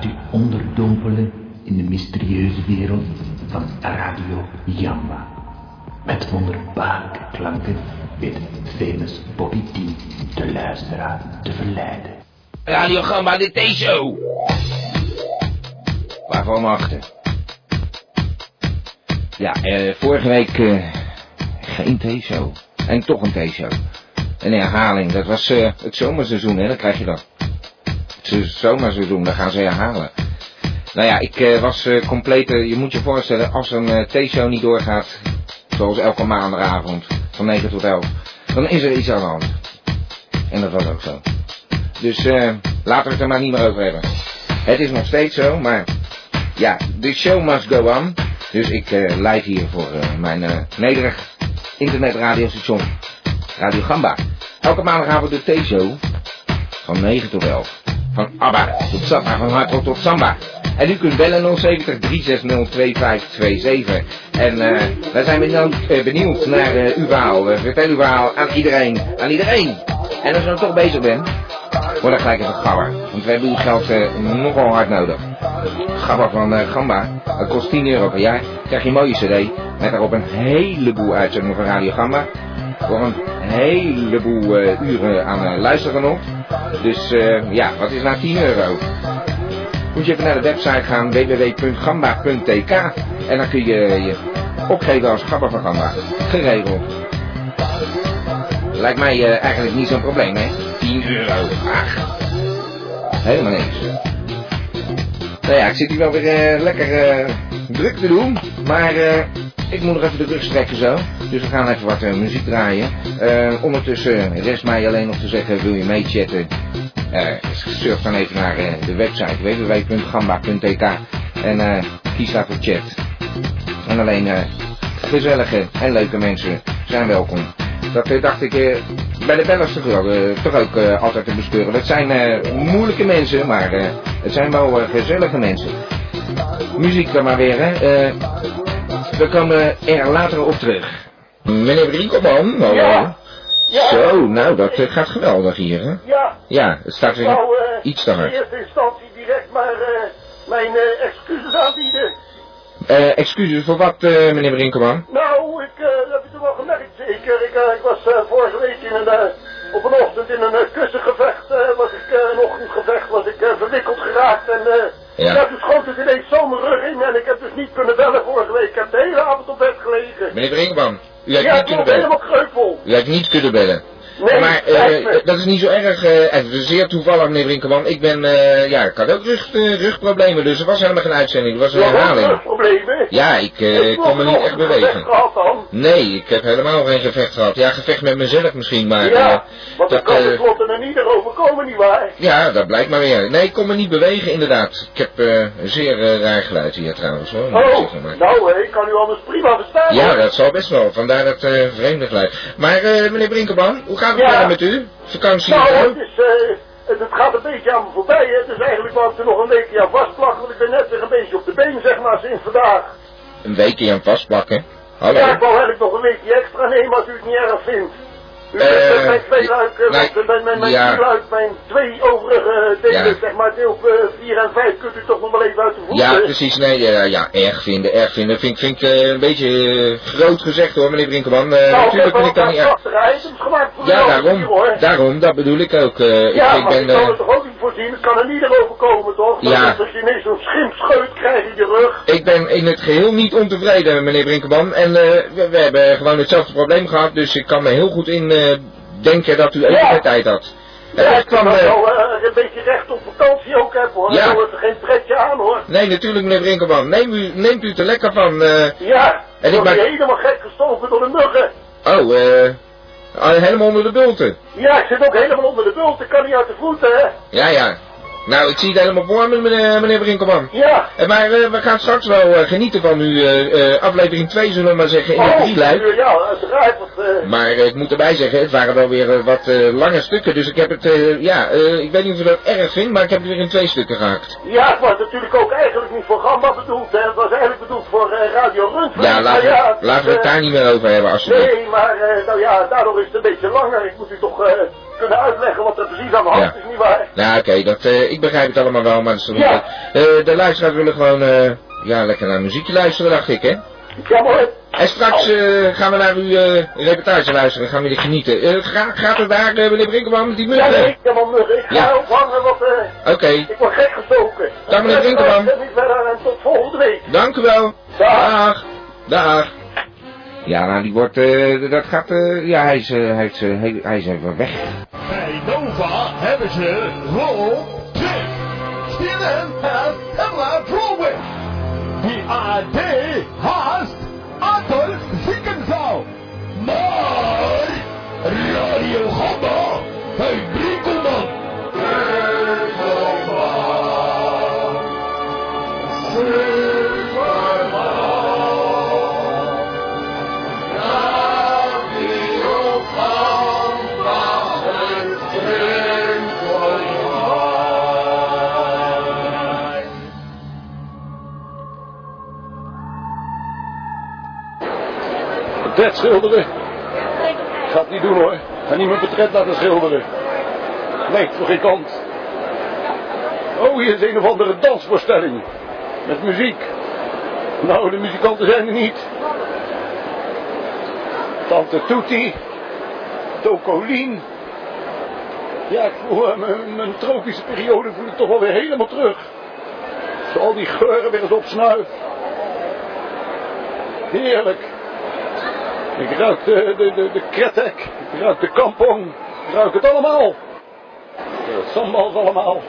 Laat u onderdompelen in de mysterieuze wereld van Radio Jamba. Met wonderbaarlijke klanken weet famous Bobby T de luisteraar te verleiden. Radio Gamba, de T-show. Waarvan achter? Ja, eh, vorige week eh, geen T-show. En toch een T-show. Een herhaling, dat was eh, het zomerseizoen, hè, dat krijg je dan. Het zomerseizoen, dan gaan ze herhalen. Nou ja, ik eh, was eh, compleet, eh, je moet je voorstellen, als een T-show niet doorgaat, zoals elke maandagavond, van 9 tot 11, dan is er iets aan de hand. En dat was ook zo. Dus laten we het er maar niet meer over hebben. Het is nog steeds zo, maar ja, de show must go on. Dus ik leid hier voor mijn nederig internetradiostation Radio Gamba. Elke maandagavond de T-show van 9 tot 11. Van ABBA tot Samba, van Hardrock tot Samba. En u kunt bellen 070 360 2527. En eh wij zijn benieuwd, eh, benieuwd naar eh, uw verhaal. Vertel uw verhaal aan iedereen. Aan iedereen. En als je dan toch bezig bent, word dan gelijk even gabber. Want we hebben uw geld nogal hard nodig. Gabber van Gamba, dat kost 10 euro per jaar. Krijg je een mooie cd. Met daarop een heleboel uitzendingen van Radio Gamba. Voor een heleboel uren aan luisteren nog. Dus eh, ja, wat is nou 10 euro? Moet je even naar de website gaan www.gamba.tk en dan kun je je opgeven als Gamba van Gamba. Geregeld. Lijkt mij eh, eigenlijk niet zo'n probleem, hè? 10 euro. Ach. Helemaal niks. Nou ja, ik zit hier wel weer eh, lekker druk te doen. Maar ik moet nog even de rug strekken zo. Dus we gaan even wat eh, muziek draaien. Eh, ondertussen rest mij alleen nog te zeggen, wil je meechatten? Eh, surf dan even naar de website www.gamba.tk en kies daar voor chat. En alleen gezellige en leuke mensen zijn welkom. Dat dacht ik bij de bellers toch, toch ook altijd te bespeuren. Dat zijn moeilijke mensen, maar het zijn wel gezellige mensen. Muziek dan maar weer, hè. We komen er later op terug. Meneer Brinkelman, hallo. Ja. Ja. Zo, nou, dat eh, gaat geweldig hier, hè. Ja. Ja, het staat weer Nou, eh, iets te in hard. eerste instantie direct maar eh, mijn eh, excuses aanbieden. Eh, excuses voor wat, eh, meneer Brinkelman? Nou, ik eh, heb toch wel gemerkt zeker. Ik, eh, ik was eh, vorige week in een, eh, op een ochtend in een uh, kussengevecht, eh, was ik, eh, een ochtendgevecht, was ik eh, verwikkeld geraakt en eh, Ja. ja, toen schoot het ineens zo mijn rug in en ik heb dus niet kunnen bellen vorige week. Ik heb de hele avond op bed gelegen. Meneer Brinkelman, u heeft ja, niet ik kunnen ben bellen. helemaal kreupel. U heeft niet kunnen bellen. Nee, maar eh, me. dat is niet zo erg. eh, het is zeer toevallig, meneer Brinkelman. Ik ben, eh, ja, ik had ook rug, eh, rugproblemen, dus er was helemaal geen uitzending. Er was een ook herhaling. rugproblemen. Ja, ik eh, kon me niet echt bewegen. gehad dan. Nee, ik heb helemaal geen gevecht gehad. Ja, gevecht met mezelf misschien, maar... Ja, eh, want dat kan eh, tenslotte er niet overkomen, nietwaar? ja, dat blijkt maar weer. Nee, ik kon me niet bewegen, inderdaad. Ik heb eh, een zeer eh, raar geluid hier trouwens, hoor. Oh, nou, eh, ik kan u anders prima verstaan. Ja, hoor. dat zal best wel. Vandaar dat eh, vreemde geluid. Maar eh, meneer Brinkelman, hoe gaat het Ja. verder met u? Vakantie Nou, het, is, eh, het, het gaat een beetje aan me voorbij. Hè. Dus eigenlijk wou ik er nog een weekje aan vastplakken. Want ik ben net weer een beetje op de been, zeg maar, sinds vandaag. Een weekje aan vastplakken. Hallo? Ja, ik wou eigenlijk nog een weekje extra nemen als u het niet erg vindt. U Eh, mijn twee eh, mijn, mijn, mijn, ja. drie luik, mijn twee overige delen, Ja. zeg maar, deel 4 en 5, kunt u toch nog wel even uit de voeten. Ja, precies. Nee, eh, ja, erg vinden, erg vinden. Vind, ik- vind ik eh, een beetje eh, groot gezegd hoor, meneer Brinkelman. Eh, nou, natuurlijk vind ik wel niet erg. items gemaakt voor Ja, daarom. hier, hoor. Daarom, dat bedoel ik ook. eh, Ja, ik, ik maar ben... ik kan eh, er toch ook niet voorzien. Het kan er niet over komen, toch? Dat Ja. als je ineens zo'n schimpscheut krijgt in je rug. ik ben in het geheel niet ontevreden, meneer Brinkelman. En eh, we, we hebben gewoon hetzelfde probleem gehad, dus ik kan me heel goed in eh, denken dat u even Ja. tijd had. Ja, is ik kan eh, wel eh, een beetje recht op vakantie ook hebben, hoor. Ja. Dan er geen pretje aan, hoor. Nee, natuurlijk meneer Brinkelman. Neem u, neemt u er lekker van. eh, Ja, En ik ben- helemaal gek gestoken door de muggen. oh, eh... ah, helemaal onder de bulten. Ja, ik zit ook helemaal onder de bult. Ik kan niet uit de voeten, hè. Ja, ja. Nou, ik zie het helemaal voor me, meneer, meneer Brinkelman. Ja. Eh, Maar eh, we gaan straks wel eh, genieten van uw eh, eh, aflevering 2, zullen we maar zeggen, in het Oh, drieluik. ja, uiteraard. Want, Maar ik moet erbij zeggen, het waren wel weer wat lange stukken. Dus ik heb het, ja, ik weet niet of u dat erg vindt, maar ik heb het weer in twee stukken gehakt. ja, het was natuurlijk ook eigenlijk niet voor Gamba bedoeld. Hè. Het was eigenlijk bedoeld voor Radio Rundfunk. Ja, laten, ja, we, laten we het daar niet meer over hebben, alsjeblieft. Nee, maar nou ja, daardoor is het een beetje langer. Ik moet u toch kunnen uitleggen wat er precies aan de hand Ja. is, nietwaar? Nou, oké, dat, eh, ik begrijp het allemaal wel, maar dat is toch Ja. niet- eh, de luisteraars willen gewoon, eh, ja, lekker naar muziekje luisteren, dacht ik, hè? Ja, mooi. En straks eh, gaan we naar uw eh, reportage luisteren, gaan we weer genieten. Eh, ga- gaat het daar, meneer Brinkelman, met die Ja, muggen? nee, ik heb al muggen. Ik ga Ja. ophangen, want Oké, ik word gek gestoken. Dag, meneer Ik ben Brinkelman. niet verder en tot volgende week. dank u wel. Dag. Dag. Dag. Ja, nou, die wordt, eh, dat gaat, eh, ja, hij is, eh, hij is, hij, hij is even weg. Bij Nova hebben ze Roll Trick. Spielen het Emma Drolweg. Die AD haast Adolf Ziekenzaal. Maar Radio Gamma bij Brinkelman. Portret schilderen? Gaat niet doen hoor. Ga niet mijn portret laten schilderen. Nee, voor geen kant. Oh, hier is een of andere dansvoorstelling. Met muziek. Nou, de muzikanten zijn er niet. Tante Toetie. Tocolien. Ja, ik voel eh, mijn, mijn tropische periode voel ik toch wel weer helemaal terug. Zo al die geuren weer eens opsnuif. Heerlijk. Ik ruik de, de, de, de kretek, ik ruik de kampong, ik ruik het allemaal. De sambals allemaal.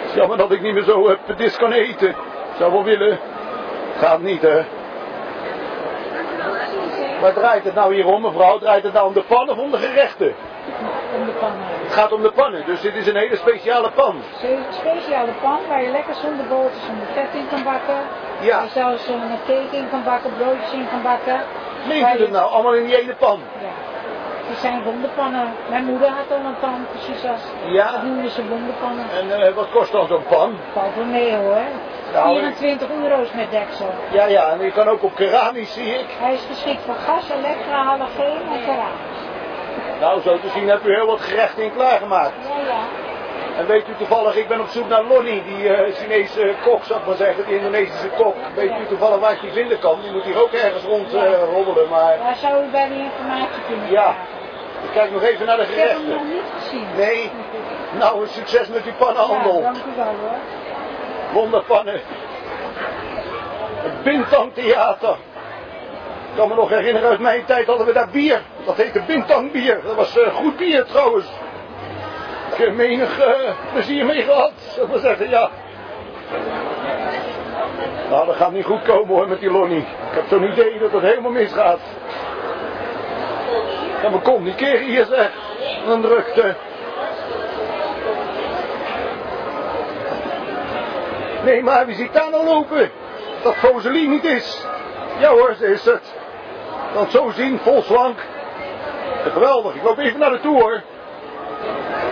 Het is jammer dat ik niet meer zo uh, pedis kan eten. Zou wel willen. Gaat niet, hè. Waar draait het nou hier om, mevrouw? Draait het nou om de pan of om de gerechten? Om de pan heen. Het gaat om de pannen, dus dit is een hele speciale pan. Een speciale pan waar je lekker zonder boter, zonder vet in kan bakken. Ja. Waar je zelfs een cake in kan bakken, broodjes in kan bakken. U je- het nou? Allemaal in die ene pan? Ja. Die zijn wonderpannen. Mijn moeder had al een pan, precies als. Ja. Dat noemden ze wonderpannen. En eh, wat kost dan zo'n pan? Valt wel mee hoor. Nou, 24 euro's met deksel. Ja, ja, en die kan ook op keramisch, zie ik. Hij is geschikt voor gas, elektra, halogeen en keramisch. Nou, zo te zien heb u heel wat gerechten in klaargemaakt. Ja, ja. En weet u toevallig, ik ben op zoek naar Lonnie, die eh, Chinese kok, zou ik maar zeggen, die Indonesische kok. Weet u toevallig waar ik die vinden kan? Die moet hier ook ergens rond rommelen, maar Daar zou u bij de informatie kunnen Ja. ik kijk nog even naar de Ik heb hem nog gerechten. niet gezien. Nee, nou, een succes met uw pannenhandel. Ja, dank u wel hoor. Wonderpannen. Het Bintang Theater. Ik kan me nog herinneren, uit mijn tijd hadden we daar bier. Dat heette Bintang bier. Dat was eh, goed bier trouwens. Ik heb menig eh, plezier mee gehad, zou ik maar zeggen, ja. Nou, dat gaat niet goed komen hoor met die Lonnie. Ik heb zo'n idee dat het helemaal misgaat. En mijn kont die keer hier zeg. Een drukte. Nee, maar wie ziet daar nou lopen? Dat Foselie niet is. Ja hoor, ze is het. Dan zo zien, vol slank. Geweldig, ik loop even naar de toe.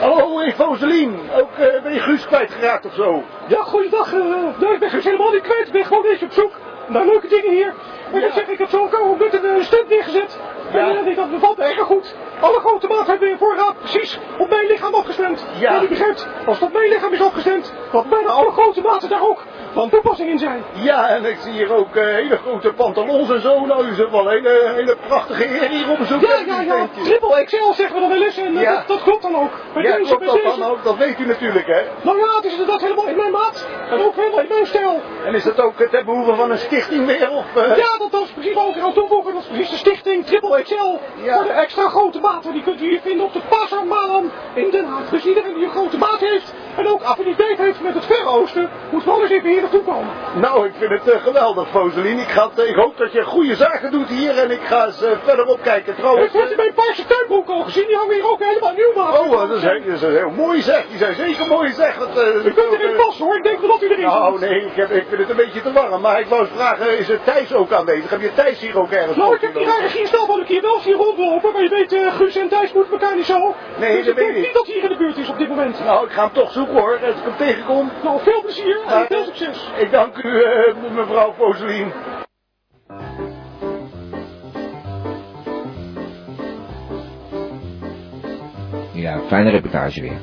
Hallo, hey Foselien. Ook eh, ben je Guus kwijtgeraakt of zo? Ja, goeiedag. eh nee, ik ben Guus helemaal niet kwijt. Ik ben gewoon eens op zoek naar leuke dingen hier. Maar ik zeg, ik heb zo ook met een eh, stand neergezet. Ja. En eh, dat bevalt me erg goed. Alle grote maat hebben we in voorraad precies op mijn lichaam afgestemd. Ja. En u begrijpt, als het op mijn lichaam is afgestemd, dat bijna alle grote maten daar ook van toepassing in zijn. Ja, en ik zie hier ook eh, hele grote pantalons en zo. Nou, u zit wel een hele, hele prachtige hier op bezoek. Ja, ja, ja. Triple XL zeggen we dan wel eens. En Ja. dat, dat klopt dan ook. Bij Ja, deze, klopt dat dan ook? Dat weet u natuurlijk, hè? Nou ja, het is inderdaad helemaal in mijn maat. En ook helemaal in mijn stijl. En is dat ook eh, ten behoeve van een stichting weer? Of? Ja, dat, dat is precies wat ik aan toevoegen. Dat is precies de stichting Triple XL. Ja. Voor de extra grote maten. Die kunt u hier vinden op de Pasar Malam in Den Haag. Dus iedereen die een grote maat heeft, en ook affiniteit heeft met het Verre Oosten, moet wel eens even hier naartoe komen. Nou, ik vind het eh, geweldig, Foselien. Ik, ga, ik hoop dat je goede zaken doet hier en ik ga eens eh, verderop kijken. Trouwens, Heeft u mijn paarse tuinbroek al gezien? Die hangen hier ook helemaal nieuw maar. Oh, dat is, dat is heel mooi zeg. Die zijn zeker mooi zeg. Dat, eh, U kunt erin passen hoor, ik denk wel dat u erin Nou, zit. nee, ik, heb, ik vind het een beetje te warm. Maar ik wou eens vragen, is er Thijs ook aanwezig? Heb je Thijs hier ook ergens Nou, ik heb die rare Gierstal van een keer wel zien rondlopen, maar je weet, Guus en Thijs moeten elkaar niet zo. Nee, dus dat ik denk weet ik. niet dat hij hier in de buurt is op dit moment. Nou, ik ga hem toch zoeken hoor, als ik hem tegenkom. Nou, veel plezier en veel succes. Ik dank u, eh, mevrouw Foselien. Ja, fijne reportage weer.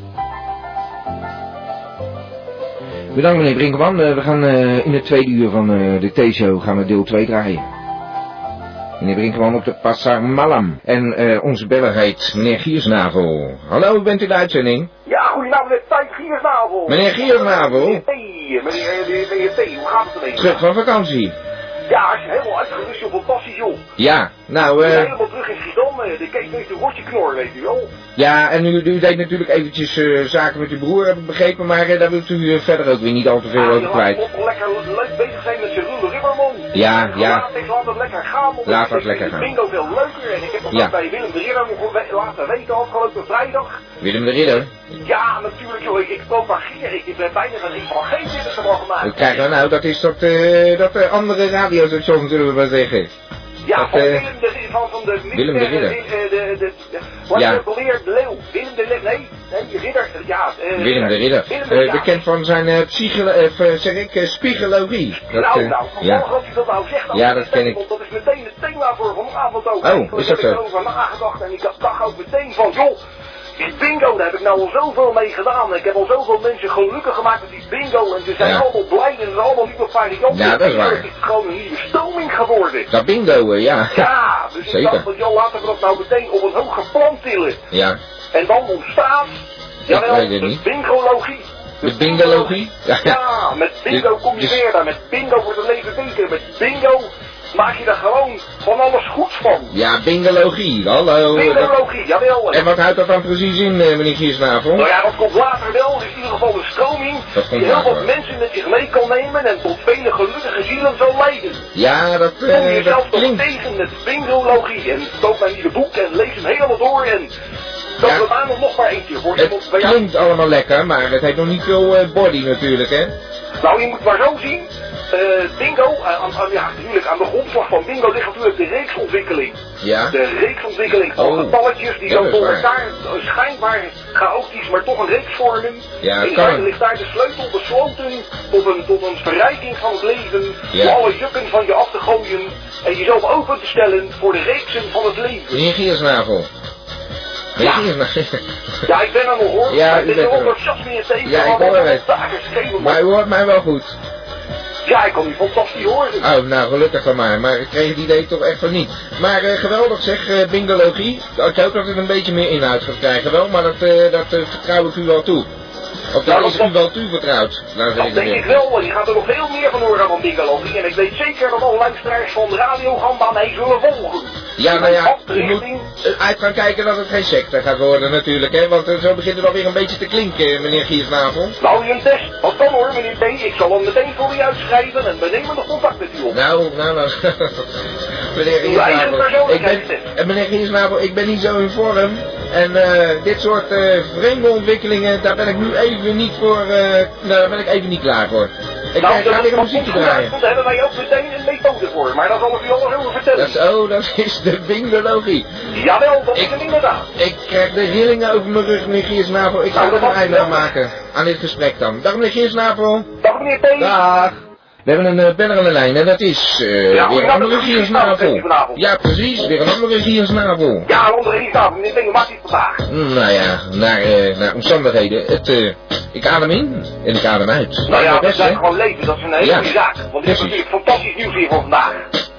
Bedankt meneer Brinkman. Eh, we gaan eh, in het tweede uur van eh, de T-show gaan we deel 2 draaien. Meneer Brinkman op de Passar Malam. En eh, onze beller heet meneer Giersnavel. Hallo, u bent in de uitzending? Meneer Tijd Giersnavel. Meneer Giersnavel? Meneer T, meneer, meneer, meneer T, hoe gaat het ermee? Terug van vakantie. Ja, als je helemaal uitgerust, joh, fantastisch joh. Ja, nou eh... helemaal terug in Schiedam, eh, de kees heeft een rotje knor, weet u wel. Ja, en u, u deed natuurlijk eventjes eh, zaken met uw broer, heb ik begrepen, maar eh, daar wilt u verder ook weer niet al te veel Ah, over kwijt. lekker Ja, ja. Laat het, laat het lekker gaan. Laat het lekker gaan. bingo veel leuker en ik heb nog bij Willem de Ridder laten weten afgelopen vrijdag. Willem de Ridder. Ja, natuurlijk joh, ik, propageer, ik ben bijna van ik van geen zin te mogen maken. Wat krijgen we nou? Dat is dat, eh dat eh, andere radiostation, zullen we maar zeggen. Ja, eh, Willem de Ridder, van, van de... Willem de Ridder. De, de, Ja. De Leeuw. Willem de Leeuw, nee, Ridder, ja. eh, Willem de Ridder. Willem de Eh, ja. bekend van zijn eh psycholo eh, eh, zeg ik, eh, psychologie. Dat, nou, eh, nou, ja. vervolgens als je dat nou zegt, dan Ja, dat ken ik. Want dat is meteen het thema voor vanavond ook. Oh, is dat heb ik zo? erover nagedacht en ik dacht ook meteen van, joh, die bingo, daar heb ik nou al zoveel mee gedaan. Ik heb al zoveel mensen gelukkig gemaakt met die bingo en ze zijn Ja. allemaal blij en ze zijn allemaal nieuwe varianten. Ja, dat is waar. Het is gewoon een nieuwe stroming geworden. Dat bingo, eh, ja. Ja, dus ik Zeker. dacht van, joh, laten we dat nou meteen op een hoger plan tillen. Ja. En dan ontstaat, jawel, het de bingologie. De bingologie? Ja. Ja, met bingo kom je dus- verder. Met bingo wordt het leven beter. Met bingo maak je er gewoon van alles goeds van. Ja, bingologie. Hallo. Dat- Bingologie, jawel. En wat houdt dat dan precies in, eh, meneer Giersnavel? Nou ja, dat komt later wel. Is in ieder geval een stroming Dat die heel wat mensen met zich mee kan nemen en tot vele gelukkige zielen zal leiden. Ja, dat, Kom eh, jezelf dat toch klinkt. tegen met bingologie en koop mijn nieuwe boek en lees hem helemaal door en koop Ja. er maar nog, maar eentje voor Het klinkt allemaal lekker, maar het heeft nog niet veel eh, body natuurlijk, hè? Nou, je moet maar zo zien. Eh, bingo, eh, aan, aan- ja, natuurlijk, aan de grondslag van bingo ligt natuurlijk de reeksontwikkeling. Ja. De reeksontwikkeling van Oh, getalletjes die dan door elkaar eh, schijnbaar chaotisch, maar toch een reeks vormen. Ja, en ligt daar de sleutel besloten tot een, tot een verrijking van het leven. Ja. Door alle jukken van je af te gooien en jezelf open te stellen voor de reeksen van het leven. Meneer Giersnavel. Meneer Ja. Ja, ik ben er nog hoor. Ja, maar bent is er nog. Ja, ik hoor het. Maar u hoort mij wel goed. Ja, ik kan u fantastisch horen. Oh, nou gelukkig van mij, maar ik kreeg het idee toch echt van niet. Maar eh, geweldig zeg, eh, bingologie. Ik hoop dat het een beetje meer inhoud gaat krijgen wel, maar dat, eh, dat vertrouw ik u wel toe. Of daar Nou, is dat- u wel toe vertrouwd. Nou, Dat denk ik wel, want je gaat er nog veel meer van horen van bingologie. En ik weet zeker dat alle luisteraars van Radio Gamba mij zullen volgen. Ja, nou ja, u moet eh, uit gaan kijken dat het geen secte gaat worden natuurlijk, hè. Want eh, zo begint het alweer een beetje te klinken, meneer Giersnavel. Nou, je een test. Wat kan hoor, meneer T. Ik zal hem meteen voor u uitschrijven en we nemen nog contact met u op. Nou, nou, nou. meneer Giersnavel, ik ben, is eh, meneer Giersnavel, ik ben niet zo in vorm. En eh, dit soort eh, vreemde ontwikkelingen, daar ben ik nu even niet voor, eh, nou, daar ben ik even niet klaar voor. Ik nou, ga dat- weer een dat muziekje draaien. Daar hebben wij ook meteen een methode voor. Maar daar zal ik u alles over vertellen. Dat is, oh, dat is de bingologie. Jawel, dat is Ik- inderdaad. Ik krijg de rillingen over mijn rug, meneer Giersnavel. Ik ga Nou, er dat een einde aan maken. Aan dit gesprek dan. Dag meneer Giersnavel. Dag meneer T. Dag. We hebben een uh, beller aan de lijn en dat is eh, Ja, weer een andere Giersnavel, Giersnavel. vanavond. Ja, precies, weer een andere Giersnavel. Ja, een andere rietafel. Meneer het vandaag? Mm, Nou ja, naar, eh, naar omstandigheden. Het, eh, ik adem in en ik adem uit. Nou ja, dat hè? gewoon leven. Dat is een hele goede zaak. Want dit is natuurlijk fantastisch nieuws hier voor vandaag.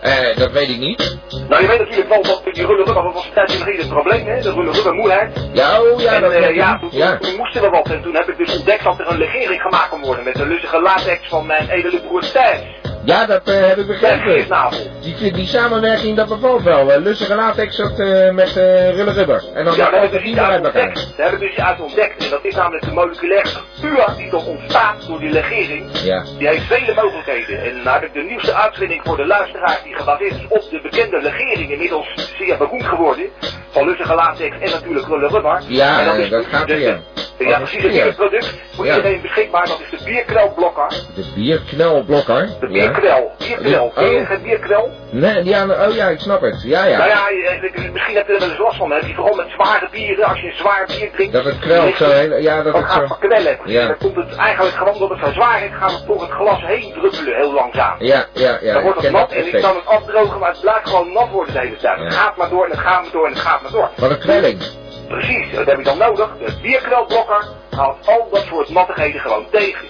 Eh, dat weet ik niet. Nou, je weet natuurlijk wel dat die rulle rubber, was een tijdje geleden het probleem, hè? De rulle rubber moeheid. Ja, oh ja, en dat eh, ja, toen, ja. toen moesten we wat. En toen heb ik dus ontdekt dat er een legering gemaakt kon worden met de lussige latex van mijn edele broer Thijs. Ja, dat eh, heb ik begrepen. giersnavel. Die, die samenwerking, dat bevalt wel. Eh, lussige latex dat, eh, met rulle rubber. En dan Ja, daar dus niet iets meer uit ontdekt. Daar heb ik dus iets uit ontdekt. En dat is namelijk de moleculaire structuur die toch ontstaat door die legering. Ja. Die heeft vele mogelijkheden. En nou heb ik de nieuwste uitvinding voor de luisteraar die gebaseerd is op de bekende legering, inmiddels zeer beroemd geworden, van lussige latex en natuurlijk rulle rubber. Ja, en dat, is dat de- gaat weer. Ja, precies, het product voor Ja. iedereen beschikbaar, dat is de bierknelblokker. De bierknelblokker. De. Bierknel, Oh. ken je geen bierknel? Nee, ja, oh ja, ik snap het. Ja, Nou ja. ja, je- misschien heb je er wel eens last van, hè? die vooral met zware bieren, als je een zwaar bier drinkt. Dat het kwelt zo, hè? ja, dat Dat het gaat zo... verknellen. Ja. Dan komt het eigenlijk gewoon omdat het zo zwaar is, gaat het door het glas heen druppelen, heel langzaam. Ja, ja, ja. dan wordt het nat en ik kan het afdrogen, maar het blijft gewoon nat worden de hele tijd. Het Ja. gaat maar door en het gaat maar door en het gaat maar door. Wat een kwelling. Precies, dat heb ik dan nodig. De bierknelblokker haalt al dat soort nattigheden gewoon tegen.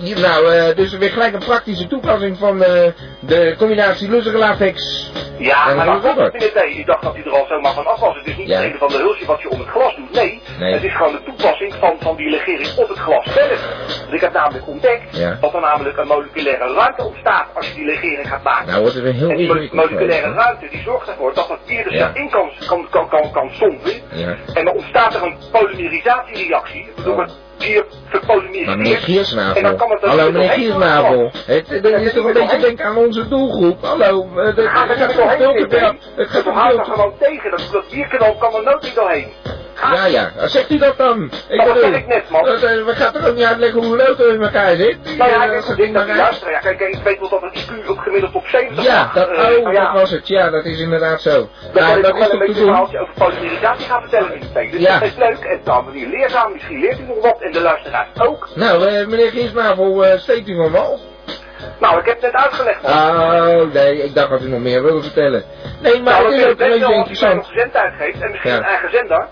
Nou, eh, dus weer gelijk een praktische toepassing van eh, de combinatie lussige latex. Ja, maar dat komt het niet. Ik dacht dat hij er al zomaar van af was. Het is niet Ja. een van de hulsje wat je om het glas doet. Nee, Nee. het is gewoon de toepassing van, van die legering op het glas zelf. Want ik heb namelijk ontdekt Ja. dat er namelijk een moleculaire ruimte ontstaat als je die legering gaat maken. Nou wordt het weer heel en die moleculaire ruimte die zorgt ervoor dat het bier er Ja. in kan, kan, kan, kan, kan? Ja. En dan ontstaat er een polymerisatiereactie. Waardoor Oh. Het verpolymeriseert. Maar meneer En dan Giersnavel. kan het Hallo meneer Giersnavel. komen. Het, het is toch een beetje denken aan onze doelgroep. Hallo, het gaat toch veel te ver. Het gaat Het toch er gewoon tegen. Dat, dat bierknal kan er nooit niet doorheen. Ja, ja. Zegt u dat dan? Ik Dat bedoel, ik net, man. dat, eh, we gaan toch ook niet uitleggen hoe auto in elkaar zit? Nou ja, eh, ik denk dat luisteren. Ja, kijk, ik weet wel dat het IQ op gemiddeld op 70 Ja, dat, Eh, oh, ja, dat was het. Ja, dat is inderdaad zo. Dan Nou, dat is een beetje een verhaaltje over polymerisatie gaan vertellen. Dus dat is leuk en manier leerzaam. Misschien leert u nog wat en de luisteraars ook. Nou, eh, meneer Ginsnavel, eh steekt u van wal? Nou, ik heb het net uitgelegd. Oh, nee, ik dacht dat u nog meer wilde vertellen. Nee, maar nou, het is ook ik een beetje wel als u mij interessant. nog zendtijd geeft en misschien Ja. een eigen zender.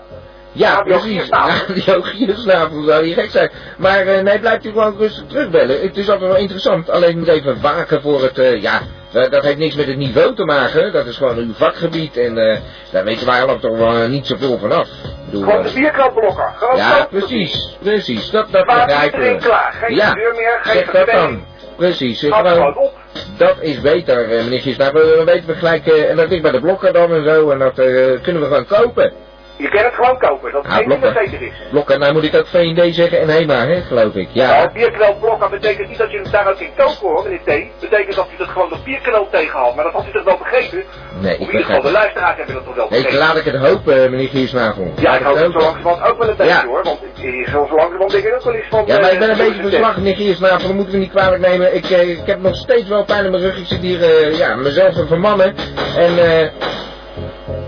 Ja, Radio precies. Giersnavel. Radio Giersnavel zou niet gek zijn. Maar eh, nee, blijft u gewoon rustig terugbellen. Het is altijd wel interessant. Alleen moet even waken voor het, eh, ja, dat heeft niks met het niveau te maken. Dat is gewoon uw vakgebied en eh, daar weten wij allemaal toch wel niet zoveel vanaf. Ik bedoel, Gewoon de bierknalblokker. Gewoon ja, precies, precies. Dat, dat begrijpen we. klaar. Geen Ja, deur meer, geen zeg dat dan. Precies. gewoon- op. Dat is beter, meneer Giesnavel. Dan weten we gelijk, en dat ligt bij de blokker dan en zo, en dat kunnen we gewoon kopen. Je kan het gewoon kopen. Dat Ja, blokken. zeker is. Blokker, nou moet ik ook V&D zeggen en HEMA, hè, geloof ik. Nou, Ja, bierknalblokker betekent niet dat je het daaruit in kopen hoor, meneer T. betekent dat u dat gewoon de bierknal tegenhaalt. Maar dat had u toch wel begrepen? nee, ik in ieder geval, de begrijp luisteraars hebben dat toch wel Nee, begrepen? laat ik het hopen, meneer Giesnavel. Ja, ik hoop het zo langzamerhand ook wel een beetje Ja. hoor, want ik- zo zo langzamerhand denk ik ook wel eens van... Ja, maar eh, ik ben een beetje het verslag, meneer Giersnavel, dat moeten we niet kwalijk nemen. Ik, eh, ik heb nog steeds wel pijn in mijn rug. Ik zit hier, eh, ja, mezelf te vermannen. En, eh,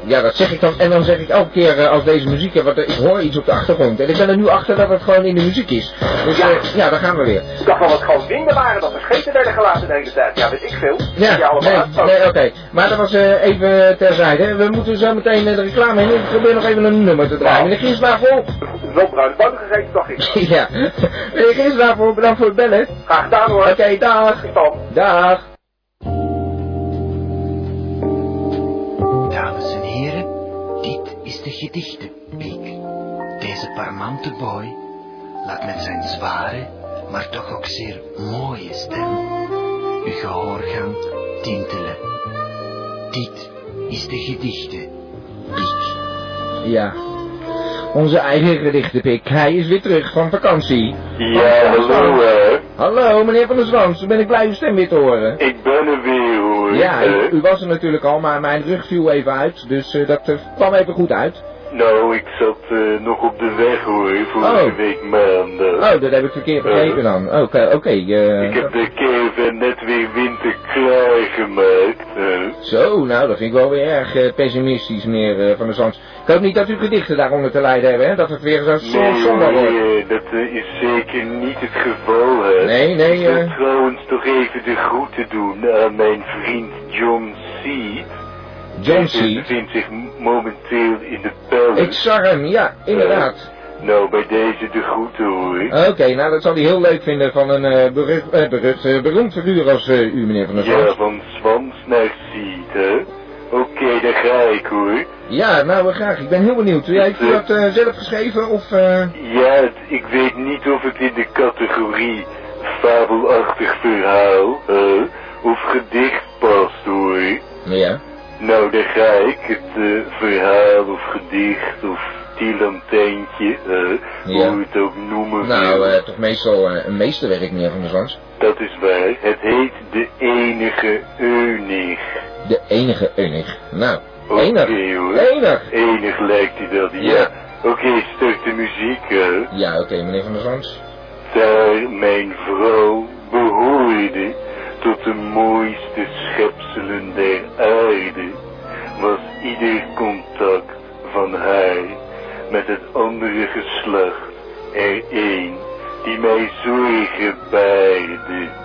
ja, dat zeg ik dan. En dan zeg ik elke keer eh, als deze muziek, hè, want eh, ik hoor iets op de achtergrond. En ik ben er nu achter dat het gewoon in de muziek is. Dus, Ja. eh, ja, daar gaan we weer. Ik dacht wel dat het gewoon dingen waren, dat er scheten werden gelaten de hele tijd. Ja, weet ik veel. Ja, allemaal nee, uitstoten. nee oké. Maar dat was even terzijde. We moeten zo meteen de reclame in. Ik probeer nog even een nummer te draaien. Meneer Giesnavel. Wel bruine boter gegeten, dacht ik. ja. Meneer Giesnavel, bedankt voor het bellen. Graag gedaan hoor. Oké, dag. Dag. De gedichtenweek. Deze parmante boy laat met zijn zware, maar toch ook zeer mooie stem uw gehoorgang tintelen. Dit is de gedichtenweek. Ja. Onze eigen gedichtenpik. Hij is weer terug van vakantie. Ja, hallo hè. Hallo, meneer Van der Zwans. Dan ben ik blij uw stem weer te horen. Ik ben er weer hoor. Ja, u was er natuurlijk al, maar mijn rug viel even uit. Dus eh, dat eh, kwam even goed uit. Nou, ik zat eh, nog op de weg hoor, vorige Oh. week maandag. Oh, dat heb ik verkeerd begrepen dan. Oké, oké. eh, Ik heb de caravan net weer winterklaar gemaakt. Zo, nou, dat vind ik wel weer erg eh, pessimistisch, meneer eh, Van der Zwans. Ik hoop niet dat uw gedichten daaronder te lijden hebben, hè? Dat het weer zo Nee somber wordt. eh, dat eh, is zeker niet het geval hè. Nee, nee, Ik wil eh. trouwens toch even de groeten doen aan mijn vriend John C. John C. bevindt zich momenteel in de palace. Ik zag hem, ja, inderdaad. Nou, bij deze de groeten hoor. Oké, nou dat zal hij heel leuk vinden van een eh, berucht, eh, berucht, eh, beroemd figuur als eh, u, meneer Van der Ja, Zwans. van Swans naar Seed, hè? Oké, daar ga ik hoor. Ja, nou eh, graag. Ik ben heel benieuwd. Heeft u dat eh, zelf geschreven of... eh, Ja, ik weet niet of het in de categorie fabelachtig verhaal, of gedicht past hoor. Ja. Nou, dan ga ik het eh, verhaal of gedicht of tielantijntje, eh, Ja. hoe je het ook noemen Nou, eh, toch meestal eh, een meesterwerk, meneer Van der Zwans. Dat is waar. Het heet De Enige Eunig. De enige enig. Nou, Oké enig. hoor. Enig. Enig lijkt hij dat, ja. Ja. Oké, start de muziek uit. Ja, oké, meneer Van der Zwans. Daar mijn vrouw behoorde tot de mooiste schepselen der aarde, was ieder contact van haar met het andere geslacht er een die mij zorgen baarde.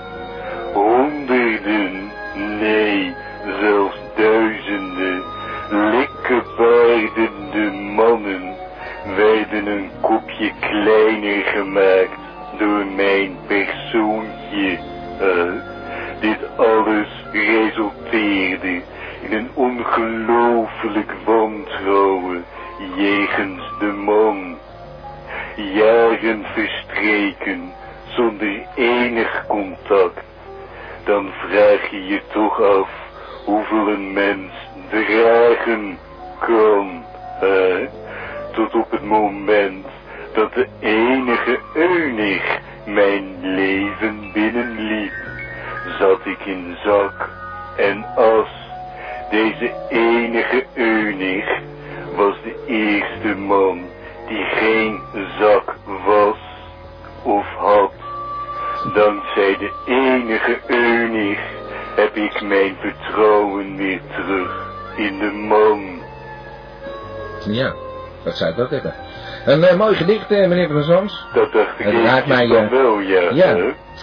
Mooi gedicht, eh, meneer Van der Zwans. Dat dacht ik Het raakt mij, eh, wel, ja.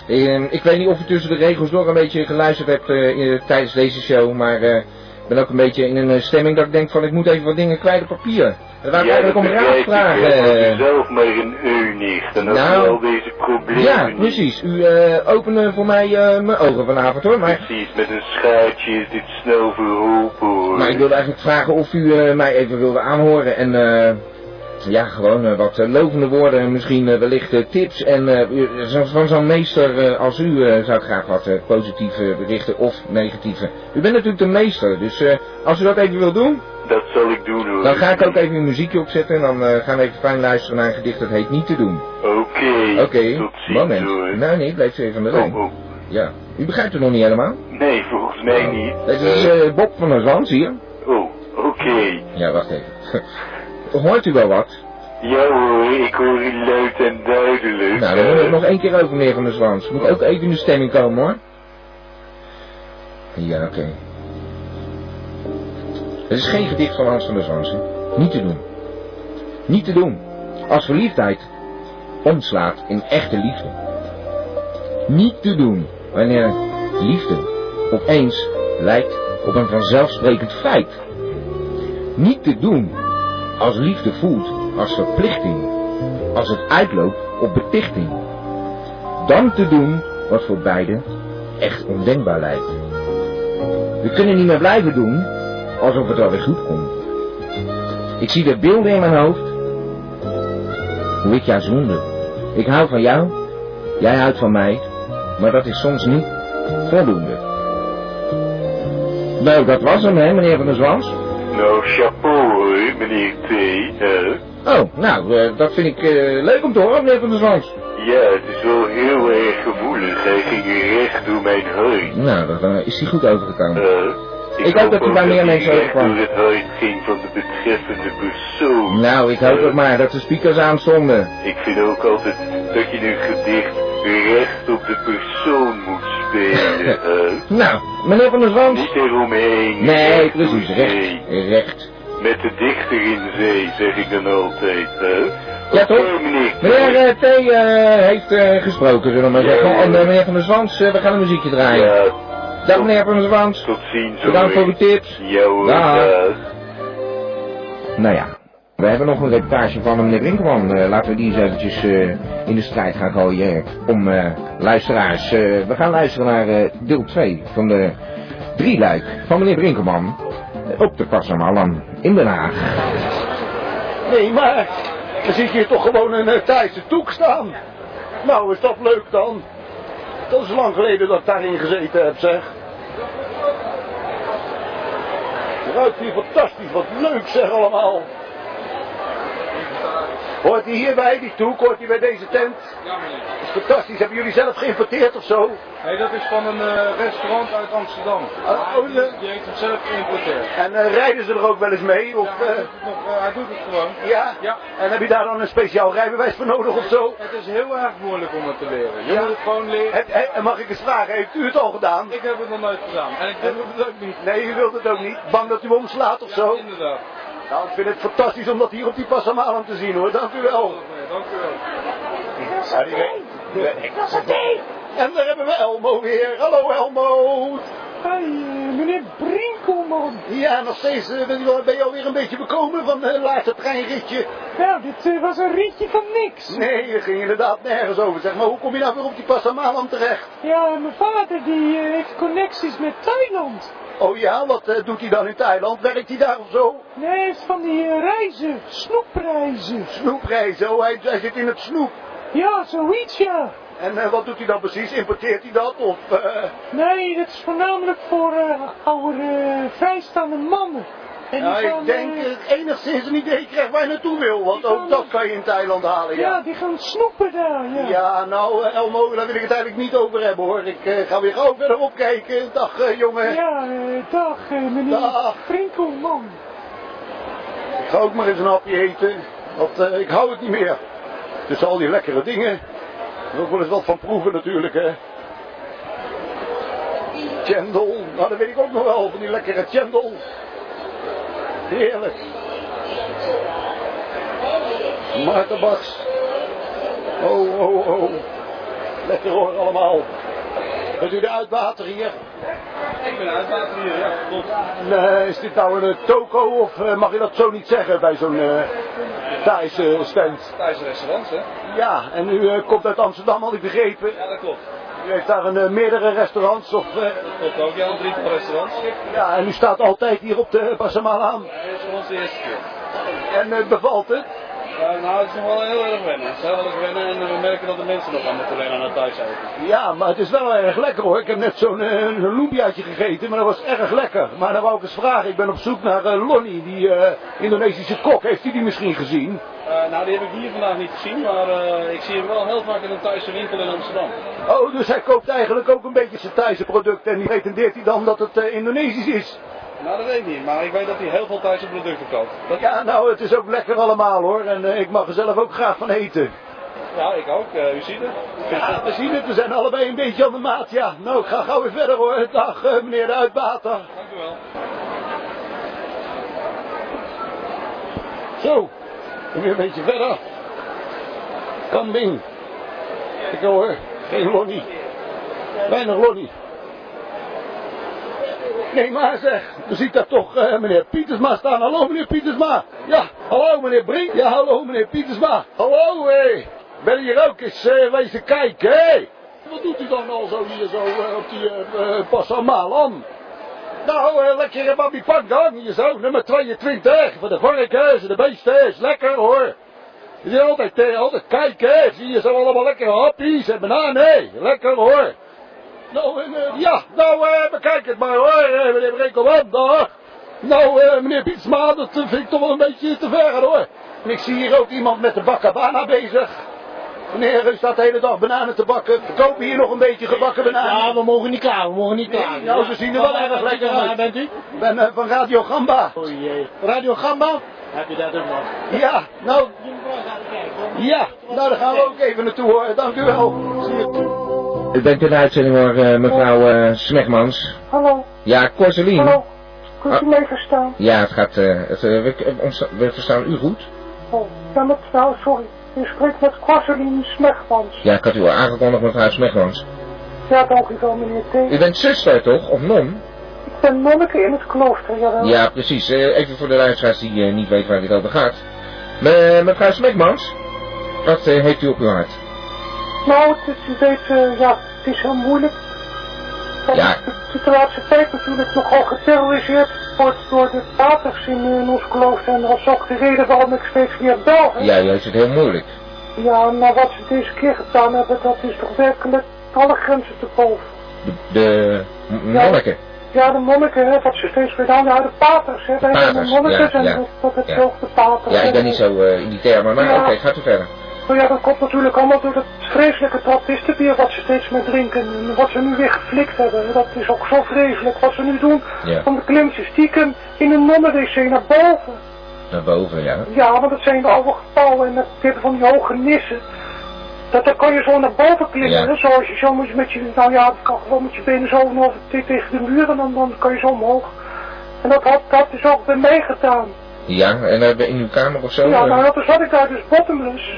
Eh, ik weet niet of u tussen de regels door een beetje geluisterd hebt tijdens deze show, maar ik ben ook een beetje in een stemming dat ik denk van ik moet even wat dingen kwijt op papier. Er waren Ja, eigenlijk dat om raad ik, vragen. u zelf maar een eu niet. Had Nou, u al deze problemen Ja, precies. U opende voor mij mijn ogen vanavond hoor. Maar, Precies, met een schaartje is dit snel verholpen hoor. maar ik wilde eigenlijk vragen of u mij even wilde aanhoren en ja, gewoon eh, wat eh, lovende woorden en misschien eh, wellicht tips. En van zo'n meester als u zou ik graag wat positieve berichten of negatieve. U bent natuurlijk de meester, dus als u dat even wil doen, Dat zal ik doen hoor. dan ga ik ook even een muziekje opzetten en dan gaan we even fijn luisteren naar een gedicht dat heet Niet te doen. Oké, Oké, tot ziens moment. hoor. Nou nee, blijf even van de lijn. Oh, oh. Ja, u begrijpt het nog niet helemaal? Nee, volgens mij niet. Dit is Bob van der Zwans hier. oh, oké. Ja, wacht even. Hoort u wel wat? Ja hoor, ik hoor u luid en duidelijk. Nou, dan moet ik nog één keer over, meneer van der Zwans. Moet ook even in de stemming komen, hoor. Ja, oké. Het is geen gedicht van Hans van der Zwans, hè. Niet te doen. Niet te doen. Als verliefdheid omslaat in echte liefde. Niet te doen wanneer liefde opeens lijkt op een vanzelfsprekend feit. Niet te doen als liefde voelt als verplichting, als het uitloopt op betichting. Dan te doen wat voor beiden echt ondenkbaar lijkt. We kunnen niet meer blijven doen alsof het wel weer goed komt. Ik zie de beelden in mijn hoofd, hoe ik jou zoende. Ik hou van jou, jij houdt van mij, maar dat is soms niet voldoende. Nou, dat was hem, hè, meneer Van der Zwans. Nou, chapeau Oh, nou, eh, dat vind ik eh, leuk om te horen, meneer Van der Zwans. Ja, het is wel heel erg gevoelig. Hij ging recht door mijn hart. Nou, dan eh, is hij goed overgekomen. Eh, Ik hoop dat hij ook bij meer mensen recht overkwam. door het hart ging van de betreffende persoon. Nou, ik hoop Eh, het maar dat de speakers aanstonden. Ik vind ook altijd dat je een gedicht recht op de persoon moet spelen. hè. Nou, meneer Van der Zwans. Niet eromheen. Nee, precies, recht. Recht. Met de dichter in zee, zeg ik dan altijd. Hè? Ja, toch? meneer. Eh, T. eh, heeft eh, gesproken, zullen we maar zeggen. ja. En eh, meneer Van der Zwans, we gaan een muziekje draaien. Ja, Dag meneer Van der Zwans. tot ziens. Bedankt voor uw tips. Ja hoor. Nou ja, we hebben nog een reportage van meneer Brinkman. Laten we die eens eventjes in de strijd gaan gooien om luisteraars. We gaan luisteren naar deel 2 van de drieluik van meneer Brinkelman eh, op de Passamallan in Den Haag. Nee, maar dan zie hier toch gewoon een uh, Thaise toek staan. Nou, is dat leuk dan? Dat is lang geleden dat ik daarin gezeten heb, zeg. Ruikt hier fantastisch, wat leuk zeg allemaal. Hoort hij hierbij, die toek, hoort hij bij deze tent? Ja, meneer. Dat is fantastisch, hebben jullie zelf geïmporteerd of zo? Nee, dat is van een eh, restaurant uit Amsterdam. Oh, oh, die, die heeft hem zelf geïmporteerd. En eh, rijden ze er ook wel eens mee? Of, Ja, hij doet het, nog, eh, hij doet het gewoon. ja? Ja. En heb je daar dan een speciaal rijbewijs voor nodig of zo? Het is heel erg moeilijk om het te leren. Je Ja. moet het gewoon leren. Heb- he- mag ik eens vragen, heeft u het al gedaan? Ik heb het nog nooit gedaan. En ik doe het ook niet. Nee, u wilt het ook niet. Bang dat u omslaat of zo? Inderdaad. Nou, ik vind het fantastisch om dat hier op die Passamalem te zien hoor. Dank u wel. Dank u wel. Ik was het En daar hebben we Elmo weer. Hallo Elmo. Hoi, meneer Brinkelman. Ja, nog steeds eh, ben je, je alweer een beetje bekomen van het laatste treinritje. Nou, dit eh, was een ritje van niks. Nee, dat ging inderdaad nergens over. Zeg maar, hoe kom je nou weer op die Passamalem terecht? Ja, mijn vader die eh, heeft connecties met Thailand. Oh ja, wat eh, doet hij dan in Thailand? Werkt hij daar of zo? Nee, heeft van die eh, reizen, snoepreizen. Snoepreizen, oh, hij, hij zit in het snoep. Ja, zoiets ja. En eh, wat doet hij dan precies? Importeert hij dat? Of, Nee, dat is voornamelijk voor oude vrijstaande mannen. Ik denk eh, dat ik enigszins een idee krijg waar je naartoe wil. Want ook dat kan je in Thailand halen, ja. ja. die gaan snoepen daar, ja. Ja, nou eh, Elmo, daar wil ik het eigenlijk niet over hebben hoor. Ik eh, ga weer gauw verder opkijken. Dag jongen. Ja, dag meneer Dag. Brinkelman. Ik ga ook maar eens een hapje eten. Want ik hou het niet meer. Tussen al die lekkere dingen. Er ook wel eens wat van proeven natuurlijk hè. Chendel, nou dat weet ik ook nog wel, van die lekkere chendel. Heerlijk. Maartenbaks. Oh, oh, oh. Lekker hoor allemaal. Bent u de uitwater hier? Ik ben uitwater hier, ja. Klopt. Eh, is dit nou een eh, toko of eh, mag je dat zo niet zeggen bij zo'n eh Thaise stand? Thaise restaurants, hè? Ja, en u komt uit Amsterdam, had ik begrepen. Ja, dat klopt. U heeft daar een, eh, meerdere restaurants of... eh, Klopt ook, ja. Drietal restaurants. ja, en u staat altijd hier op de Passamala aan. Dit is de eerste keer. En eh, bevalt het? Ja, nou, het is nog wel heel erg wennen. Het is heel erg wennen en we merken dat de mensen nog aan leren aan het thuis eten. Ja, maar het is wel erg lekker hoor. Ik heb net zo'n eh, een lumpiaatje gegeten, maar dat was erg lekker. Maar dan wou ik eens vragen, ik ben op zoek naar eh, Lonnie, die eh, Indonesische kok. Heeft u die misschien gezien? Eh, nou, die heb ik hier vandaag niet gezien, maar eh, ik zie hem wel heel vaak in een Thaise winkel in Amsterdam. Oh, dus hij koopt eigenlijk ook een beetje zijn Thaise producten en die pretendeert hij dan dat het eh, Indonesisch is. Nou, dat weet ik niet, maar ik weet dat hij heel veel Thaise producten koopt. Dat... Ja, nou, het is ook lekker allemaal hoor. En eh, ik mag er zelf ook graag van eten. Ja, ik ook. Eh, u ziet het. Ja, we zien het. We zijn allebei een beetje aan de maat. Ja, nou, ik ga gauw weer verder hoor. Dag, eh, meneer de uitbater. Dank u wel. Zo, weer een beetje verder. Kambing. Ik hoor, geen lonnie. Weinig lonnie. Nee, maar zeg, u ziet daar toch eh, meneer Pietersma staan. Hallo meneer Pietersma. Ja, hallo meneer Brink. Ja, hallo meneer Pietersma. Hallo, hé. Ben hier ook eens eh, wezen kijken, hé. Wat doet u dan al zo hier zo eh, op die uh, Passamalan? Nou, uh, lekkere babi pak dan. Hier zo, nummer 22. Voor de varkens en de beesten. Is lekker hoor. Je ziet altijd, uh, altijd kijken. Zie je zo allemaal lekkere happies en bananen. Lekker hoor. Nou, en, uh, ja, nou, uh, bekijk het maar hoor, uh, meneer Brinkelman, dag. Nou, meneer Pietsma, dat vind ik toch wel een beetje te ver hoor. En ik zie hier ook iemand met de bakabana bezig. Meneer, u staat de hele dag bananen te bakken. Verkopen hier nog een beetje gebakken bananen? Ja, we mogen niet klaar, we mogen niet klaar. Nee, nou, ze zien er wel erg lekker Waar uit. bent u? Ik ben van Radio Gamba. O jee. Radio Gamba? Heb je dat ook nog? Ja, nou, ja, nou daar gaan we ook even naartoe hoor. Dank u wel. Zie je. U bent in de uitzending hoor, eh, mevrouw eh Smegmans. Hallo, Ja, Corselien. hallo. Kunt u Ah. mij verstaan? Ja, het gaat, eh, het, we, we verstaan u goed. Oh, ja, met, nou, sorry. U spreekt met Corseline Smegmans. Ja, ik had u al aangekondigd mevrouw Smegmans. Ja, dank u wel, meneer T. U bent zuster toch, of non? Ik ben nonneke in het klooster, jawel. Ja, precies. Even voor de luisteraars die niet weten waar dit over gaat. Me, mevrouw Smegmans, wat heeft u op uw hart? Nou, het is, weet, eh, ja, het is heel moeilijk. En Ja. Het is de laatste tijd natuurlijk nogal geterroriseerd wordt door de paters in, in ons klooster. En dat is ook de reden waarom ik steeds weer bel. hè. Ja, u heeft het heel moeilijk. Ja, nou wat ze deze keer gedaan hebben, dat is toch werkelijk alle grenzen te boven. De, de Ja. monniken. Ja, de monniken, hè, wat ze steeds weer dan, ja, de paters, hè, de paters, monniken ja, en ja, dat, dat het ja. de paters. Ja, ik ben niet zo eh, in die termen, maar oké, gaat u verder. Nou ja, dat komt natuurlijk allemaal door het vreselijke trappistenbier wat ze steeds meer drinken. En wat ze nu weer geflikt hebben. Dat is ook zo vreselijk wat ze nu doen. Ja. Om de klim ze stiekem in een nonnenwc naar boven. Naar boven, ja. Ja, want dat zijn de oude gebouwen en dat hebben van die hoge nissen. Dat, dan kan je zo naar boven klimmen, Ja. zoals je zo met je, nou ja, dat kan gewoon met je benen zo over te- tegen de muur en dan, dan kan je zo omhoog. En dat had, dat is ook bij mij gedaan. Ja, en eh, in uw kamer of zo? Ja, eh, nou, toen zat ik daar dus bottomless.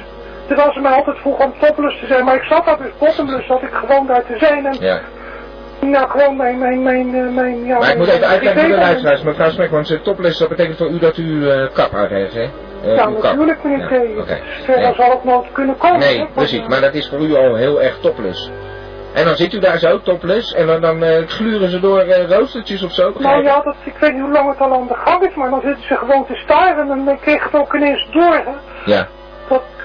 Terwijl ze mij altijd vroegen om topless te zijn, maar ik zat daar dus bottomless, zat ik gewoon daar te zijn en ja. nou gewoon mijn, mijn, mijn, eh, mijn, ja... Maar ik moet even uitleggen voor de luisteraars, mevrouw Smek, want topless, dat betekent voor u dat u eh, kap uit heeft, hè? Eh, Ja, natuurlijk meneer Ja. Oké. Verder Nee. zal het nooit kunnen komen. Nee, precies, maar dat is voor u al heel erg topless. En dan zit u daar zo, topless, en dan, dan gluren ze door roostertjes of zo, Nou ja, dat, ik weet niet hoe lang het al aan de gang is, maar dan zitten ze gewoon te staren en dan kreeg het ook ineens door, hè. Ja,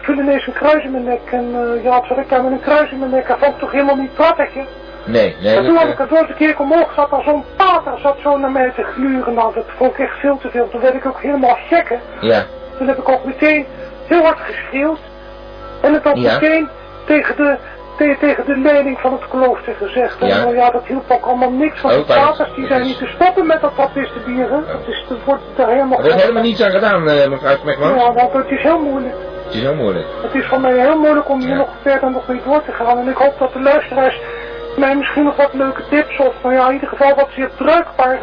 ik viel ineens een kruis in mijn nek en eh, ja, zat ik daar met een kruis in mijn nek, dat vond ik toch helemaal niet prettig, hè. nee, nee. en toen had ik eh, het door een keer omhoog, zat al zo'n pater, zat zo naar mij te gluren, nou dat vond ik echt veel te veel. Toen werd ik ook helemaal gek, hè. ja, Toen heb ik ook meteen heel hard geschreeuwd. En het Ja. meteen tegen de, te- tegen de leiding van het klooster gezegd. En Ja. nou ja, dat hielp ook allemaal niks. Want Oh, de paters die zijn is- niet te stoppen met dat trapistenbieren. Het is, er wordt er helemaal er wordt helemaal niets aan gedaan, eh, mevrouw Smekmans. Ja, want het is heel moeilijk. Het is heel moeilijk. Het is voor mij heel moeilijk om hier Ja. nog verder nog mee door te gaan. En ik hoop dat de luisteraars mij misschien nog wat leuke tips of nou ja, in ieder geval wat zeer bruikbare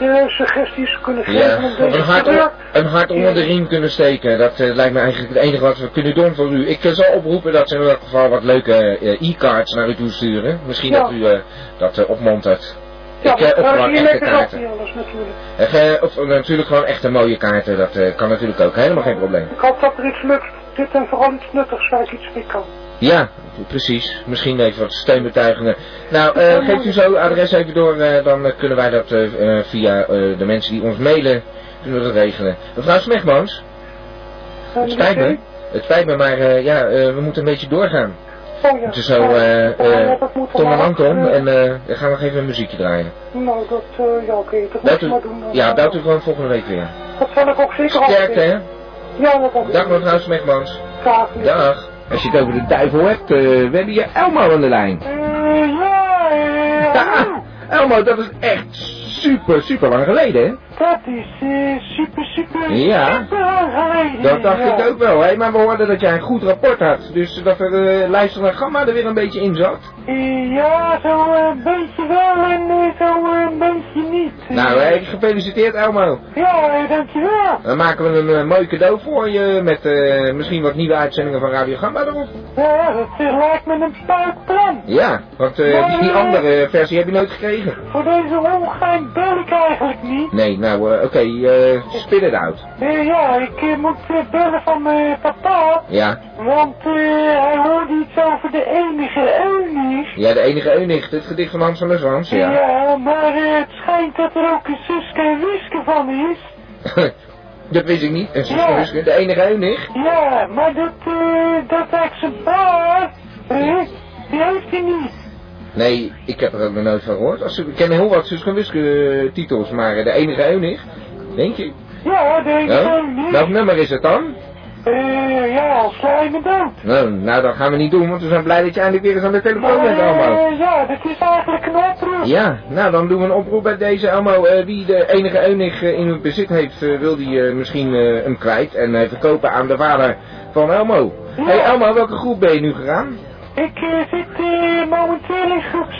eh, suggesties kunnen geven. Ja, om een hart, terreur- een hart onder de riem kunnen steken. Dat eh, lijkt me eigenlijk het enige wat we kunnen doen voor u. Ik eh, zal oproepen dat ze in elk geval wat leuke e-cards naar u toe sturen. Misschien Ja. dat u dat opmontert. Ja, ik eh, trouwens, gewoon echte kaarten. alles natuurlijk. Eh, of eh, natuurlijk gewoon echte mooie kaarten. Dat kan natuurlijk ook. Helemaal geen probleem. Ik hoop dat er iets lukt. Dit en vooral iets nuttigs waar ik iets mee kan. Ja, precies. Misschien even wat steunbetuigingen. Nou, eh, geeft u zo adres even door, dan kunnen wij dat via de mensen die ons mailen, kunnen we dat regelen. Mevrouw Smegmans, het spijt me. Het spijt me, maar ja, we moeten een beetje doorgaan. Oh is zo, Ja, eh, eh, Tom en. Anton, Eh, en eh, we gaan nog even een muziekje draaien. Nou, dat, eh, ja oké, dat moet Belt je u, maar doen. dan. ja, belt u gewoon volgende week weer. Dat zal ik ook zeker Sterkte, hè? Ja, dat ook. Dag mevrouw Smegmans. Graag. Dag. Als je het over de duivel hebt, eh, we hebben hier Elmo aan de lijn. Eh, ja, eh, Ja, Elmo, dat is echt super, super lang geleden, hè? dat is eh, super, super, Ja. super lang geleden. Dat dacht ja. ik ook wel, hè? maar we hoorden dat jij een goed rapport had. Dus dat er uh, luister naar Gamma er weer een beetje in zat. Eh, ja, zo een beetje wel en zo een beetje niet. Nou, hè, gefeliciteerd Elmo. Ja, dankjewel. Dan maken we een mooi cadeau voor je met misschien wat nieuwe uitzendingen van Radio Gamma erop. Ja, dat lijkt me een puik plan. Ja, want die, die andere versie heb je nooit gekregen. Voor deze ongein bel ik eigenlijk niet. Nee, nou eh, oké, eh spit it out. Eh, ja, ik eh, moet eh, bellen van mijn papa. Ja, Want eh, hij hoorde iets over de enige Eunig. ja de enige Eunicht, het gedicht van Hans van der Zwans, ja. maar eh, het schijnt dat er ook een Suske en Wiske van is. dat wist ik niet. En Ja. Wiske, de enige Eunicht. Ja, maar dat, eh, dat exemplaar, eh, die heeft hij niet. Nee, ik heb er ook nog nooit van gehoord. Als, ik ken heel wat eh, titels, maar de enige Eunicht, denk je? Ja, de enige Ja? Eunig. Welk nummer is het dan? Eh, ja, al sla je me dood. Nou, nou, dat gaan we niet doen, want we zijn blij dat je eindelijk weer eens aan de telefoon bent, Elmo. eh, ja, dat is eigenlijk een oproep. Ja, nou dan doen we een oproep bij deze Elmo. Eh, wie de enige Eunig in hun bezit heeft, wil die misschien hem kwijt en verkopen aan de vader van Elmo. Ja. hey Elmo, welke groep ben je nu gegaan? Ik eh, zit eh, momenteel in groep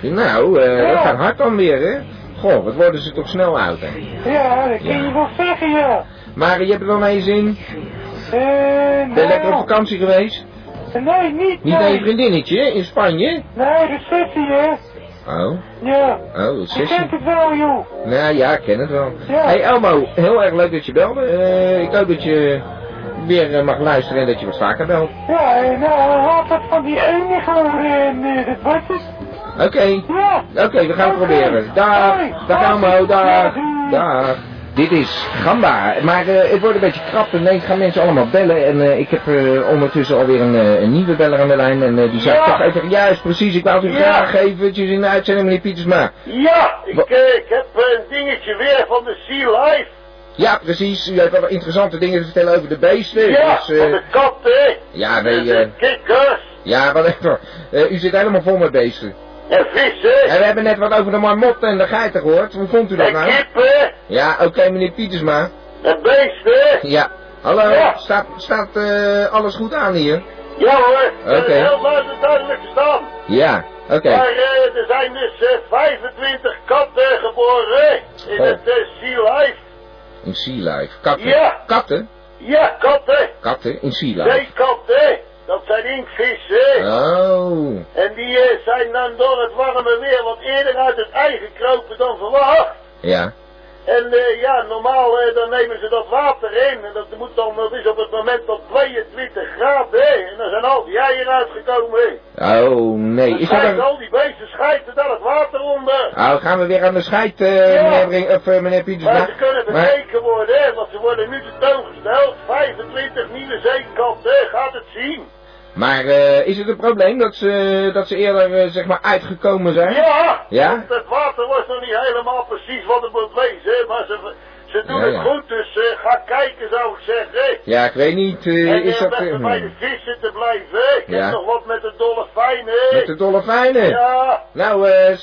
7. Nou, eh, dat gaat hard dan weer, hè? Goh, wat worden ze toch snel oud, hè? Ja, dat kun Ja. je wel zeggen, ja. Maar je hebt er wel je zin? Eh, Ben je lekker op nou, vakantie geweest? nee, niet, Niet naar je nee. vriendinnetje in Spanje? Nee, de sessie, hè. Oh, Ja. oh, dat is kent sessie. het wel, joh. Nou ja, ik ken het wel. Ja. Hey Elmo, heel erg leuk dat je belde. Ik hoop dat je weer eh, mag luisteren en dat je wat vaker belt. Ja, eh, nou, laat dat van die enige horen en eh, dat was het. Oké, Ja. oké, we gaan het proberen. Dag, Hoi. dag Elmo, dag, Ja, doei. dag. Dit is Gamba, maar eh, het wordt een beetje krap. Nee, ik ga mensen allemaal bellen. En eh, ik heb eh, ondertussen alweer een, eh, een nieuwe beller aan de lijn. En eh, die ik Ja. toch even... Juist, precies. Ik wou het u Ja. graag eventjes in de uitzending, meneer Pietersma. Ja, ik, eh, ik heb een dingetje weer van de Sea Life. Ja, precies. U heeft wel interessante dingen te vertellen over de beesten. Ja, Dus, eh, van de katten. ja, de, nee, de eh, kikkers ja, wat even. Eh, u zit helemaal vol met beesten. en vissen En we hebben net wat over de marmotten en de geiten gehoord. Hoe vond u dat en nou? kippen Ja, oké, meneer Pietersma. en beesten. Ja. Hallo, Ja. staat, staat alles goed aan hier? Ja hoor, dat is heel duidelijk, duidelijk staan. Ja, oké. Maar er zijn dus eh, 25 katten geboren in Oh. het eh, Sea Life. In Sea Life. Katten. Ja. Katten? Ja, katten. Katten in Sea Life. Zeekatten. Dat zijn inkvissen. Oh. En die eh, zijn dan door het warme weer wat eerder uit het ei gekropen dan verwacht. Ja. En eh, ja, normaal eh, dan nemen ze dat water in. En dat moet dan, dat is op het moment tot 22 graden. En dan zijn al die eieren uitgekomen. Oh, nee. Is dat een... al die beesten schijten daar het water onder. Nou, gaan we weer aan de scheid, eh, Ja. meneer, of, eh, meneer Pietersma. Maar ze kunnen Maar- bekeken worden, hè, want ze worden nu tentoongesteld. 25 nieuwe zeekatten, gaat het zien. Maar eh, is het een probleem dat ze, dat ze eerder, eh, zeg maar, uitgekomen zijn? Ja, Ja? want het water was nog niet helemaal precies wat het moet wezen, maar ze, ze doen Ja, het ja. goed, dus eh, ga kijken zou ik zeggen. Ja, ik weet niet. en is dat... even bij de vissen te blijven. Ik heb nog wat met de dolfijnen. met de dolfijnen? Ja, Nou, eh...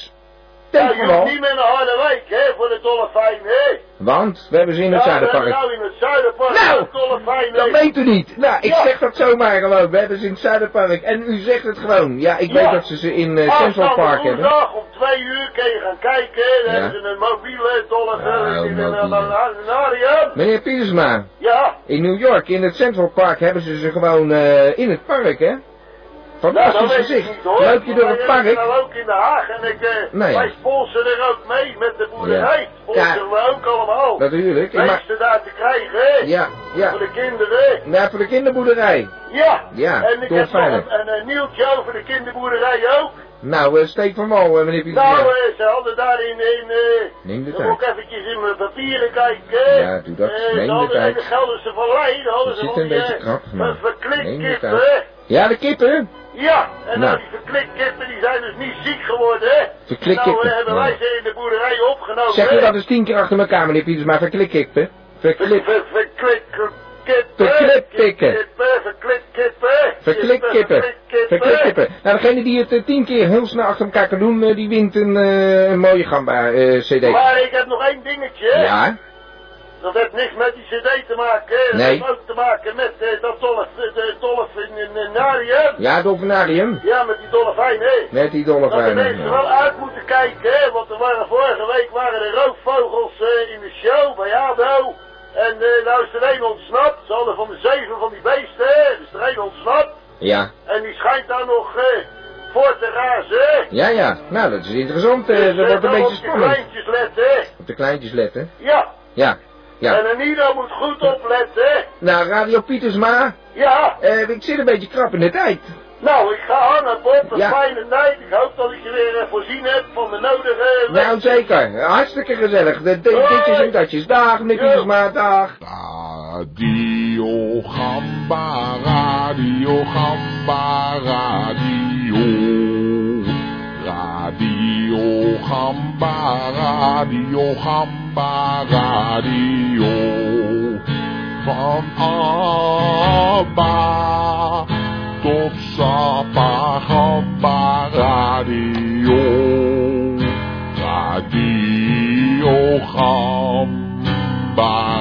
s- ja niet meer naar Harderwijk, hè, voor de dolfijnen. Want, we hebben ze in het ja, Zuiderpark. nou in het Zuiderpark Nou, dolfijnen. Dat weet u niet. Nou, ik Ja. zeg dat zomaar gewoon. We hebben ze in het Zuiderpark. En u zegt het gewoon. Ja, ik Ja. weet dat ze ze in eh, Central Park hebben. woensdag om twee uur kun je gaan kijken. Dan Ja. hebben ze een mobiele dolfijn Nou, in een. Meneer Pietersma, Ja, in New York, in het Central Park, hebben ze ze gewoon eh, in het park, hè? Nou, Fantastisch ik gezicht. Loop je door het park? nou ook in Den Haag en ik, eh, Nou ja. wij sponsoren er ook mee met de boerderij. Ja. Sponsoren we ook allemaal. Natuurlijk. Ik daar te krijgen, hè? ja, ja. Voor de kinderen. Nou, voor de kinderboerderij. Ja. Ja, en ik heb nog een, nieuwtje over de kinderboerderij ook. Nou, eh, steek van wal, eh, meneer Pietersma. Nou, eh, ze hadden daar in, Neem de tijd. ik eventjes in mijn papieren kijken. Ja, doe dat. Eh, Neem ze de tijd. in de Gelderse Vallei, hadden Het ze van een beetje krap, maar een. Ja, de kippen. Ja, en Nou. die verklikt kippen die zijn dus niet ziek geworden, hè. Verklikt nou, hebben wij ze in de boerderij opgenomen. Zeg u dat eens tien keer achter elkaar, meneer Pietersma. Verklik kippen. Ver- Verklik. ver- Verklik kippen. Verklik kippen. Kippen, verklik kippen. Verklik kippen. verklik Verklik kippen. Nou, degene die het eh, tien keer heel snel achter elkaar kan doen, eh, die wint een, eh, mooie gamba eh, cd. Maar ik heb nog één dingetje. Ja? Dat heeft niks met die cd te maken. hè. Dat Nee. heeft ook te maken met eh, dat dolf, de dolfinarium. Ja, dolfinarium. Ja, met die dolfijn, hè. Met die Dat de mensen wel uit moeten kijken, hè. Want er waren vorige week waren er roofvogels eh, in de show bij ADO. En eh nou is er één ontsnapt. Ze hadden van de zeven van die beesten, hè. Dus er één ontsnapt. Ja. En die schijnt daar nog eh, voor te razen. Ja, ja. Nou, dat is interessant. eh, Dus, dat eh, wordt een beetje op die spannend. kleintjes letten, hè. Op de kleintjes letten. Ja. Ja. Ja. En Anita moet goed opletten. Nou, Radio Pietersma. Ja. eh, ik zit een beetje krap in de tijd. Nou, ik ga hangen, Bob. Een Ja. fijne tijd. Ik hoop dat ik je weer eh, voorzien heb van de nodige... Nou, zeker. Hartstikke gezellig. De, de, ditjes en datjes. Dag, meneer. Pietersma. Dag. Radio Gamba, Radio Gamba, Radio. Radio Gamba, Radio Gamba, Radio. Van Abba tot Sapa Gamba, Radio. Radio Gamba.